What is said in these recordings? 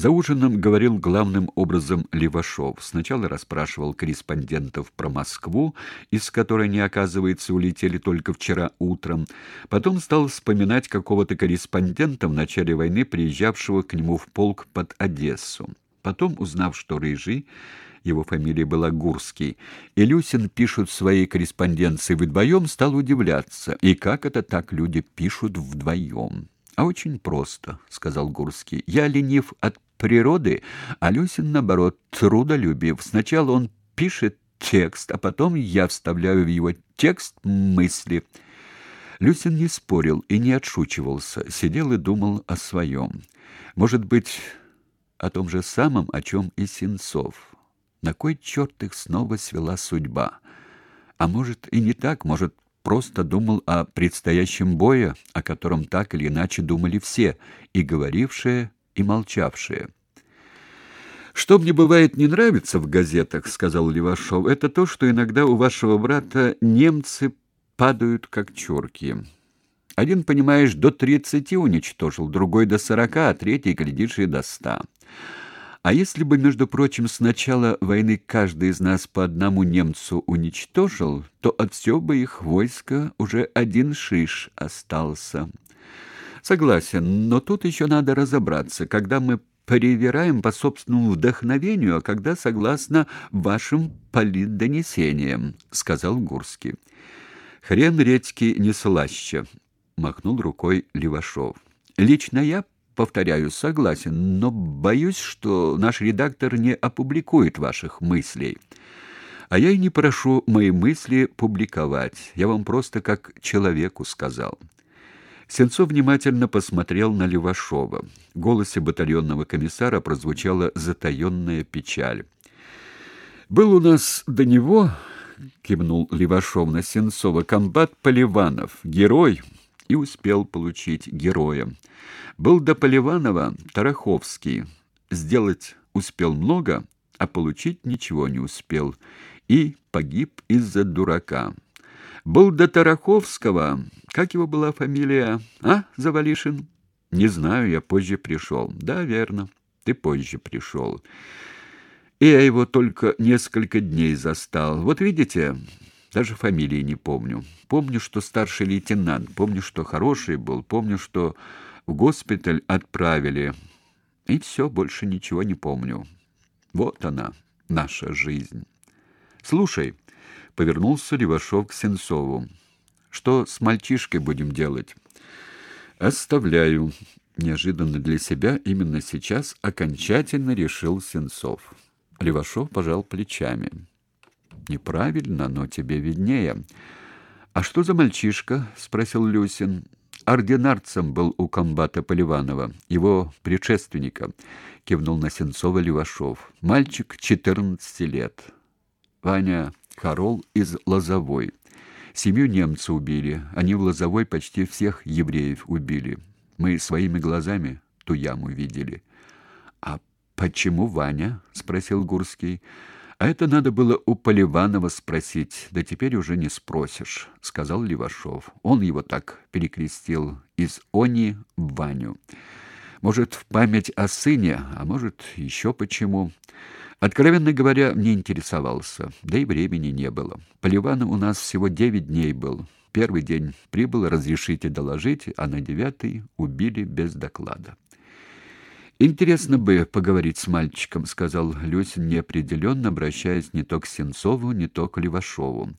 За ужином говорил главным образом Левашов. Сначала расспрашивал корреспондентов про Москву, из которой не оказывается улетели только вчера утром. Потом стал вспоминать какого-то корреспондента в начале войны, приезжавшего к нему в полк под Одессу. Потом, узнав, что Рыжий, его фамилия была Гурский, и Люсин пишут в своей корреспонденции вдвоем, стал удивляться. И как это так люди пишут вдвоем? А очень просто, сказал Гурский. Я ленив от природы, а Люсин наоборот трудолюбив. Сначала он пишет текст, а потом я вставляю в его текст мысли. Люсин не спорил и не отшучивался, сидел и думал о своем. Может быть, о том же самом, о чем и Сенцов. На кой черт их снова свела судьба? А может, и не так, может, просто думал о предстоящем бое, о котором так или иначе думали все, и говорившие, и молчавшие. Что мне бывает не нравится в газетах, сказал Левашов, это то, что иногда у вашего брата немцы падают как чурки. Один, понимаешь, до тридцати уничтожил, другой до сорока, а третий, глядишь, и до ста. А если бы, между прочим, с начала войны каждый из нас по одному немцу уничтожил, то от всего бы их войска уже один шиш остался. Согласен, но тут еще надо разобраться, когда мы перевираем по собственному вдохновению, а когда согласно вашим политдонесениям, сказал Гурский. Хрен редьки не слаще, махнул рукой Левашов. Лично я повторяю, согласен, но боюсь, что наш редактор не опубликует ваших мыслей. А я и не прошу мои мысли публиковать. Я вам просто как человеку сказал. Сенцов внимательно посмотрел на Левашова. В голосе батальонного комиссара прозвучала затаённая печаль. Был у нас до него, кивнул Левашов на Сенцова, комбат Поливанов, герой и успел получить героя. Был до Поливанова Тараховский. Сделать успел много, а получить ничего не успел и погиб из-за дурака. Был до Тараховского, как его была фамилия, а, Завалишин? Не знаю, я позже пришел. Да, верно, ты позже пришел. И я его только несколько дней застал. Вот видите, даже фамилии не помню. Помню, что старший лейтенант, помню, что хороший был, помню, что в госпиталь отправили. И все, больше ничего не помню. Вот она, наша жизнь. Слушай, повернулся Левашов к Сенцову. Что с мальчишкой будем делать? Оставляю. Неожиданно для себя именно сейчас окончательно решил Сенцов. Левашов пожал плечами. Неправильно, но тебе виднее. А что за мальчишка? спросил Люсин. Ординарцем был у комбата Поливанова, его предшественника, кивнул на Сенцова Левашов. Мальчик 14 лет. Ваня Харол из Лозовой. Семью немцы убили. Они в Лозовой почти всех евреев убили. Мы своими глазами ту яму видели. А почему Ваня? спросил Гурский. А это надо было у Поливанова спросить, да теперь уже не спросишь, сказал Левашов. Он его так перекрестил из Они в Ваню. Может, в память о сыне, а может, еще почему. Откровенно говоря, не интересовался, да и времени не было. Поливанов у нас всего девять дней был. Первый день прибыл разрешите доложить, а на девятый убили без доклада. Интересно бы поговорить с мальчиком, сказал Люсин неопределенно, обращаясь не то к Сенцову, не то к Левашову.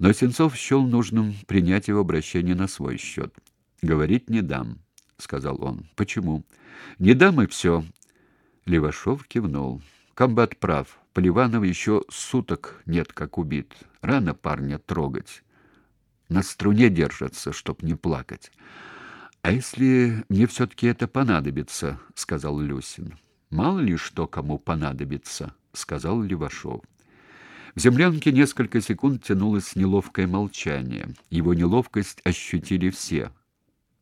Но Сенцов счел нужным принять его обращение на свой счет. Говорить не дам, сказал он. Почему? Не дам и все. Левашов кивнул. Комбат прав. Поливанов еще суток нет как убит. Рано парня трогать. На струне держатся, чтоб не плакать. А если мне все таки это понадобится, сказал Люсин. Мало ли что кому понадобится, сказал Левашов. В землянке несколько секунд тянулось неловкое молчание. Его неловкость ощутили все.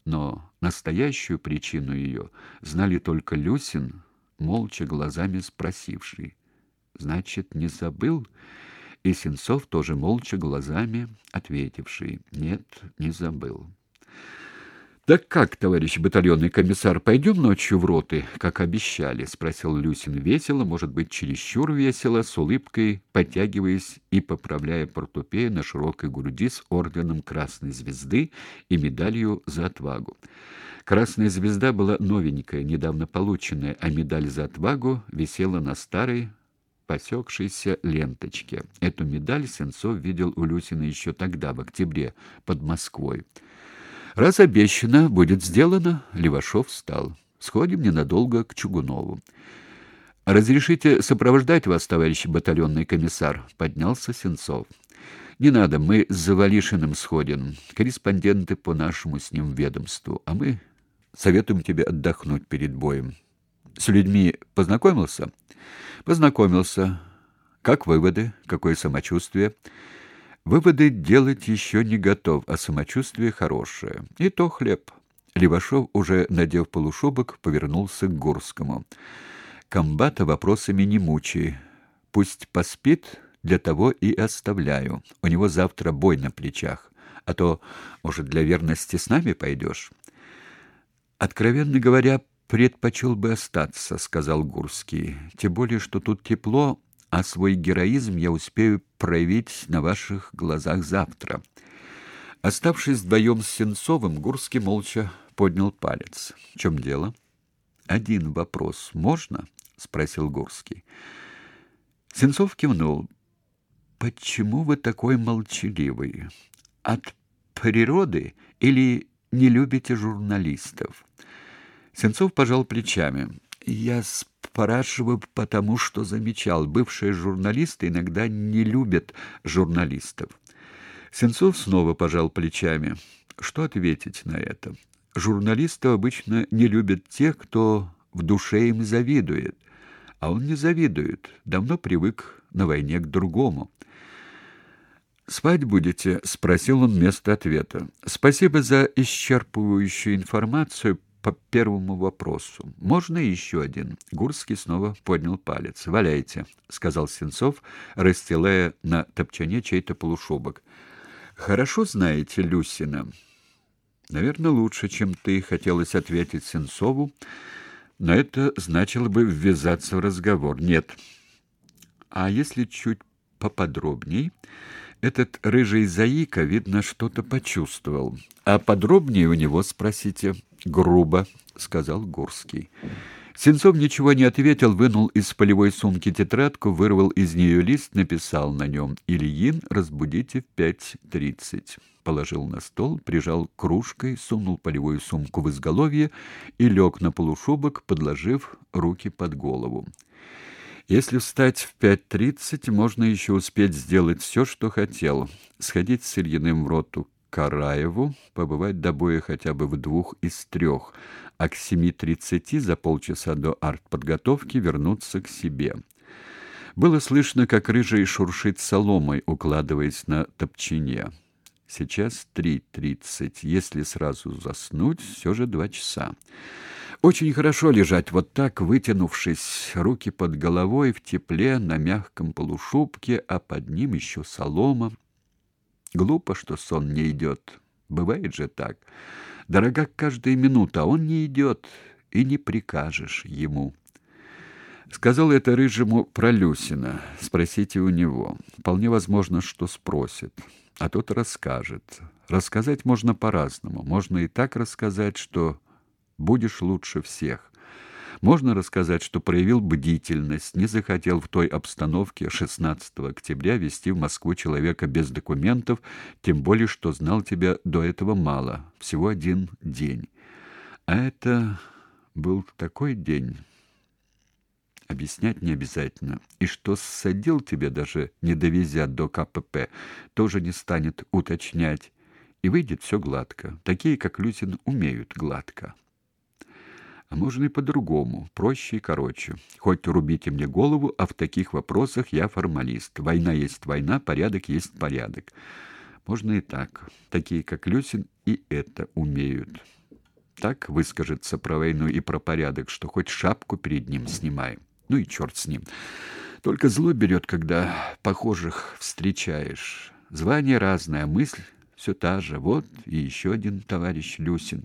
Но настоящую причину ее знали только Люсин, молча глазами спросивший: "Значит, не забыл?" И Сенцов тоже молча глазами ответивший: "Нет, не забыл". Так как, товарищ батальонный комиссар, пойдем ночью в роты, как обещали, спросил Люсин весело, может быть, чересчур весело, с улыбкой, подтягиваясь и поправляя портупею на широкой груди с орденом Красной звезды и медалью за отвагу. Красная звезда была новенькая, недавно полученная, а медаль за отвагу висела на старой посекшейся ленточке. Эту медаль Сенцов видел у Люсина еще тогда, в октябре, под Москвой. Раз обещано, будет сделано, Левашов встал. Сходим ненадолго к Чугунову. Разрешите сопровождать вас, товарищ батальонный комиссар, поднялся Сенцов. Не надо, мы с Завалишиным сходим, корреспонденты по нашему с ним ведомству, а мы советуем тебе отдохнуть перед боем. С людьми познакомился? Познакомился. Как выводы? Какое самочувствие? Выводы делать еще не готов, а самочувствие хорошее. И то хлеб. Левашов, уже надев полушубок, повернулся к Гурскому. Комбата вопросами не мучай. Пусть поспит, для того и оставляю. У него завтра бой на плечах. А то, может, для верности с нами пойдешь?» Откровенно говоря, предпочел бы остаться, сказал Гурский. Тем более, что тут тепло, а свой героизм я успею проявить на ваших глазах завтра. Оставшись вдвоем с Сенцовым, Гурский молча поднял палец. В чем дело? Один вопрос. Можно? спросил Гурский. Сенцов кивнул. Почему вы такой молчаливый? От природы или не любите журналистов? Сенцов пожал плечами. Я спрашиваю потому, что замечал, бывшие журналисты иногда не любят журналистов. Сенцов снова пожал плечами. Что ответить на это? Журналисты обычно не любят тех, кто в душе им завидует, а он не завидует, давно привык на войне к другому. «Спать будете?» — спросил он вместо ответа. «Спасибо за исчерпывающую информацию по первому вопросу. Можно еще один? Гурский снова поднял палец. Валяйте, сказал Сенцов, расстилая на топчане чей-то полушубок. Хорошо знаете Люсина. Наверное, лучше, чем ты, хотелось ответить Сенцову, но это значило бы ввязаться в разговор. Нет. А если чуть поподробней? Этот рыжий заика, видно, что-то почувствовал. А подробнее у него спросите грубо, сказал Горский. Сенцов ничего не ответил, вынул из полевой сумки тетрадку, вырвал из нее лист, написал на нем «Ильин, разбудите в 5.30». Положил на стол, прижал кружкой, сунул полевую сумку в изголовье и лег на полушубок, подложив руки под голову. Если встать в 5.30, можно еще успеть сделать все, что хотел. Сходить с Ильиным в роту Караеву, побывать до боя хотя бы в двух из трех, а к 7.30 за полчаса до артподготовки вернуться к себе. Было слышно, как рыжий шуршит соломой, укладываясь на топчине. Сейчас 3.30. Если сразу заснуть, все же два часа. Очень хорошо лежать вот так, вытянувшись, руки под головой в тепле, на мягком полушубке, а под ним еще солома, Глупо, что сон не идет. Бывает же так. Дорога каждая минута, а он не идет, и не прикажешь ему. Сказал это рыжему про Люсина. Спросите у него. Вполне возможно, что спросит, а тот расскажет. Рассказать можно по-разному. Можно и так рассказать, что будешь лучше всех. Можно рассказать, что проявил бдительность, не захотел в той обстановке 16 октября вести в Москву человека без документов, тем более что знал тебя до этого мало, всего один день. А это был такой день. Объяснять не обязательно. И что ссадил тебя даже не довезя до КПП, тоже не станет уточнять. И выйдет все гладко. Такие, как Люсин, умеют гладко. А можно и по-другому, проще и короче. Хоть рубите мне голову, а в таких вопросах я формалист. Война есть война, порядок есть порядок. Можно и так. Такие, как Люсин, и это умеют. Так выскажется про войну и про порядок, что хоть шапку перед ним снимай. Ну и черт с ним. Только зло берет, когда похожих встречаешь. Звание разное, мысль все та же. Вот и еще один товарищ Люсин.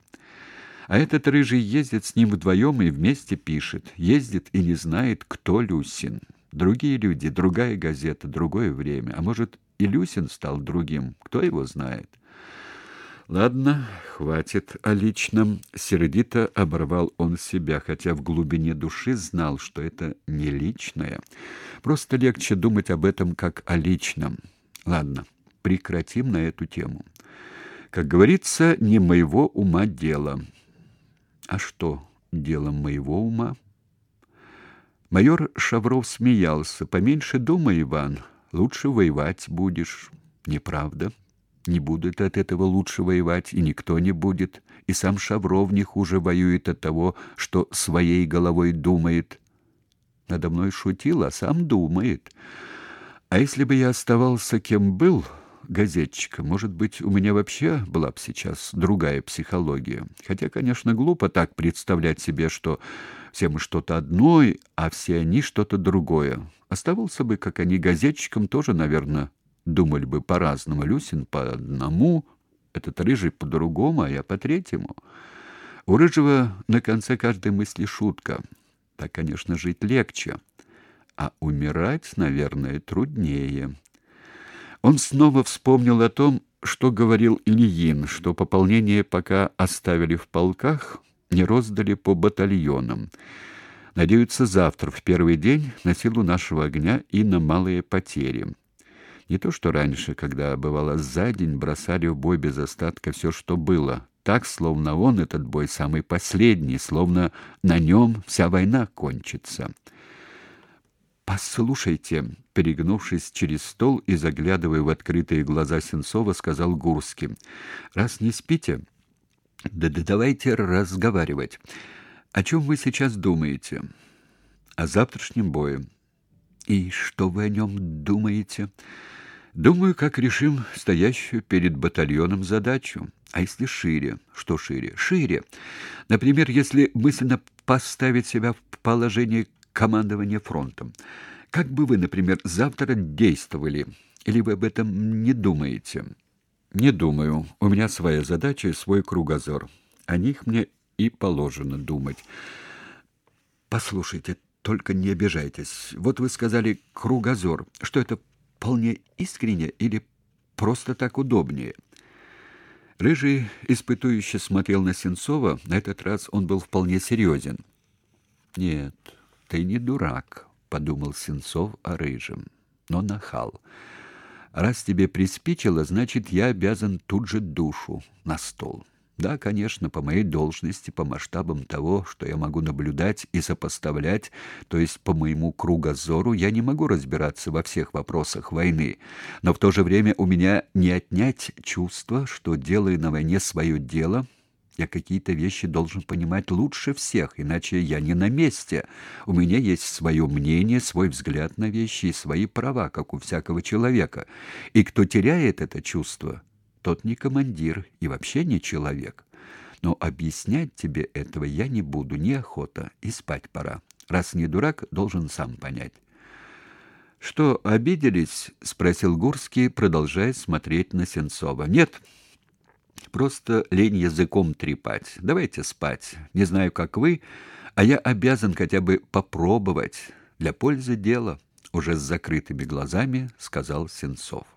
А этот рыжий ездит с ним вдвоем и вместе пишет. Ездит и не знает, кто Люсин. Другие люди, другая газета, другое время. А может, и Люсин стал другим, кто его знает. Ладно, хватит о личном, сердито оборвал он себя, хотя в глубине души знал, что это не личное. Просто легче думать об этом как о личном. Ладно, прекратим на эту тему. Как говорится, не моего ума дело. А что делом моего ума? Майор Шавров смеялся. Поменьше думай, Иван, лучше воевать будешь. Неправда? Не будет от этого лучше воевать, и никто не будет. И сам Шавров не хуже воюет от того, что своей головой думает. Надо мной шутил, а сам думает. А если бы я оставался кем был, газетчика. Может быть, у меня вообще была бы сейчас другая психология. Хотя, конечно, глупо так представлять себе, что все мы что-то одно, а все они что-то другое. Оставался бы, как они, газетчиком, тоже, наверное, думали бы по-разному. Люсин по одному, этот рыжий по другому, а я по третьему. У рыжего на конце каждой мысли шутка. Так, конечно, жить легче, а умирать, наверное, труднее. Он снова вспомнил о том, что говорил Ильин, что пополнение пока оставили в полках, не роздали по батальонам. Надеются завтра, в первый день, на силу нашего огня и на малые потери. Не то, что раньше, когда, бывало, за день бросали в бой без остатка все, что было. Так, словно он, этот бой, самый последний, словно на нем вся война кончится. Послушайте, перегнувшись через стол и заглядывая в открытые глаза Сенцова, сказал Гурский: "Раз не спите, да, да давайте разговаривать. О чем вы сейчас думаете? О завтрашнем бое. И что вы о нем думаете? Думаю, как решим стоящую перед батальоном задачу. А если шире? Что шире? Шире. Например, если мысленно поставить себя в положение командования фронтом. Как бы вы, например, завтра действовали? Или вы об этом не думаете? Не думаю. У меня своя задача и свой кругозор. О них мне и положено думать. Послушайте, только не обижайтесь. Вот вы сказали кругозор. Что это вполне искренне или просто так удобнее? Рыжий испытующе смотрел на Сенцова. На этот раз он был вполне серьезен. Нет, ты не дурак, подумал Сенцов о рыжем, но нахал. Раз тебе приспичило, значит, я обязан тут же душу на стол. Да, конечно, по моей должности, по масштабам того, что я могу наблюдать и сопоставлять, то есть по моему кругозору, я не могу разбираться во всех вопросах войны, но в то же время у меня не отнять чувство, что делая на войне свое дело, я какие-то вещи должен понимать лучше всех, иначе я не на месте. У меня есть свое мнение, свой взгляд на вещи и свои права, как у всякого человека. И кто теряет это чувство, тот не командир и вообще не человек. Но объяснять тебе этого я не буду, неохота, и спать пора. Раз не дурак, должен сам понять. Что, обиделись? спросил Гурский, продолжая смотреть на Сенцова. Нет. Просто лень языком трепать. Давайте спать. Не знаю, как вы, а я обязан хотя бы попробовать для пользы дела, уже с закрытыми глазами сказал Сенцов.